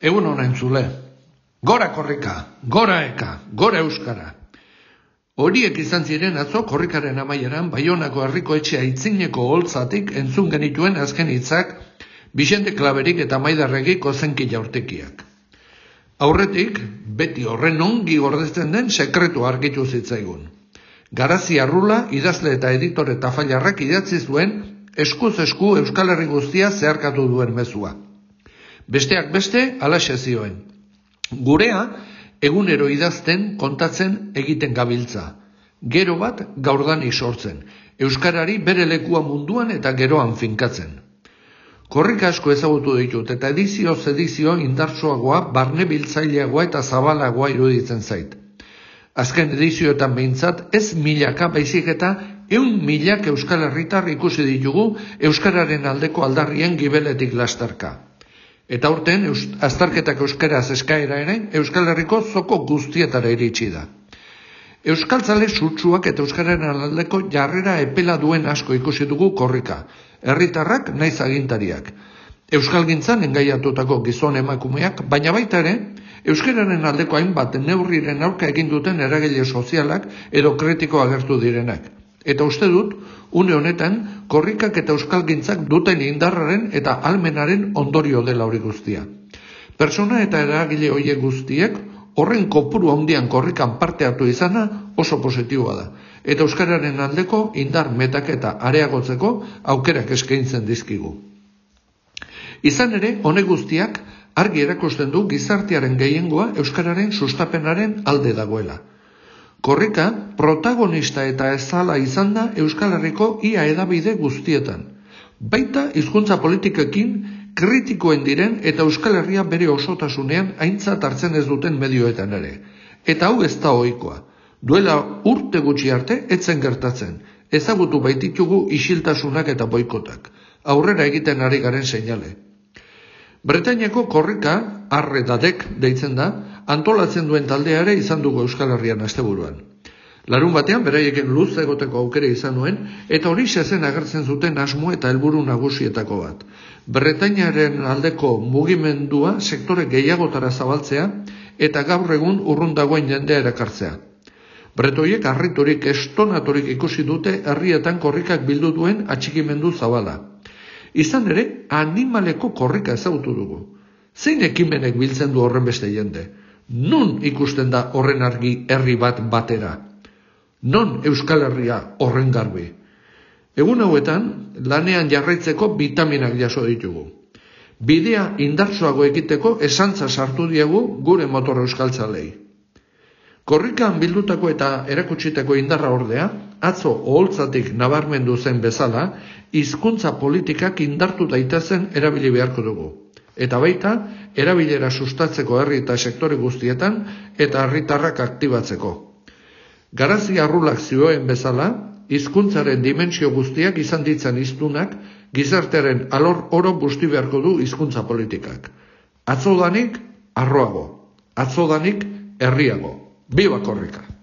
Egun honen zule. Gora korrika, gora eka, gora euskara. Horiek izan ziren atzo korrikaren amaieran Baionako herriko etxea itzineko holtzatik entzun genituen azken hitzak Bixente Klaberik eta Maidarregik ozenki jaurtekiak. Aurretik, beti horren ongi gordetzen den sekretu argitu zitzaigun. Garazi arrula, idazle eta editore eta failarrak idatzi zuen eskuz esku Euskal Herri guztia zeharkatu duen mezua. Besteak beste, alaxe zioen. Gurea, egunero idazten kontatzen egiten gabiltza. Gero bat gaurdani sortzen. Euskarari bere lekua munduan eta geroan finkatzen. Korrik asko ezagutu ditut eta edizio edizio indartsuagoa, barne biltzaileagoa eta zabalagoa iruditzen zait. Azken edizioetan behintzat ez milaka baizik eta eun milak Euskal Herritar ikusi ditugu Euskararen aldeko aldarrien gibeletik lastarka. Eta urten, aztarketak euskaraz eskaera ere, Euskal Herriko zoko guztietara iritsi da. Euskal Zale sutsuak eta Euskararen aldeko jarrera epela duen asko ikusi dugu korrika. Herritarrak naiz agintariak. Euskal gintzan engaiatutako gizon emakumeak, baina baita ere, Euskararen aldeko hainbat neurriren aurka egin duten eragile sozialak edo kritiko agertu direnak. Eta uste dut, une honetan, korrikak eta euskalgintzak duten indarraren eta almenaren ondorio dela hori guztia. Persona eta eragile hoie guztiek, horren kopuru handian korrikan parte hartu izana oso positiboa da. Eta euskararen aldeko indar metak eta areagotzeko aukerak eskaintzen dizkigu. Izan ere, honek guztiak argi erakusten du gizartearen gehiengoa euskararen sustapenaren alde dagoela. Korrika, protagonista eta ezala izan da Euskal Herriko ia edabide guztietan. Baita hizkuntza politikekin kritikoen diren eta Euskal Herria bere osotasunean aintzat hartzen ez duten medioetan ere. Eta hau ez da ohikoa. Duela urte gutxi arte etzen gertatzen. Ezagutu baititugu isiltasunak eta boikotak. Aurrera egiten ari garen seinale. Bretainako korrika, arre dadek deitzen da, antolatzen duen taldeare izan dugu Euskal Herrian asteburuan. Larun batean beraieken luz egoteko aukere izan nuen eta hori zen agertzen zuten asmo eta helburu nagusietako bat. Bretainaren aldeko mugimendua sektore gehiagotara zabaltzea eta gaur egun urrun dagoen jendea erakartzea. Bretoiek harriturik estonaturik ikusi dute herrietan korrikak bildu duen atxikimendu zabala. Izan ere, animaleko korrika ezagutu dugu. Zein ekimenek biltzen du horren beste jende? Nun ikusten da horren argi herri bat batera? Non Euskal Herria horren garbi? Egun hauetan, lanean jarraitzeko vitaminak jaso ditugu. Bidea indartsuago egiteko esantza sartu diegu gure motor euskaltzalei. Korrikan bildutako eta erakutsitako indarra ordea, atzo oholtzatik nabarmendu zen bezala, hizkuntza politikak indartu daitezen erabili beharko dugu eta baita erabilera sustatzeko herri eta sektore guztietan eta herritarrak aktibatzeko. Garazi arrulak zioen bezala, hizkuntzaren dimentsio guztiak izan ditzan iztunak, gizartearen alor oro busti beharko du hizkuntza politikak. Atzodanik, arroago. Atzodanik, herriago. Biba korrika!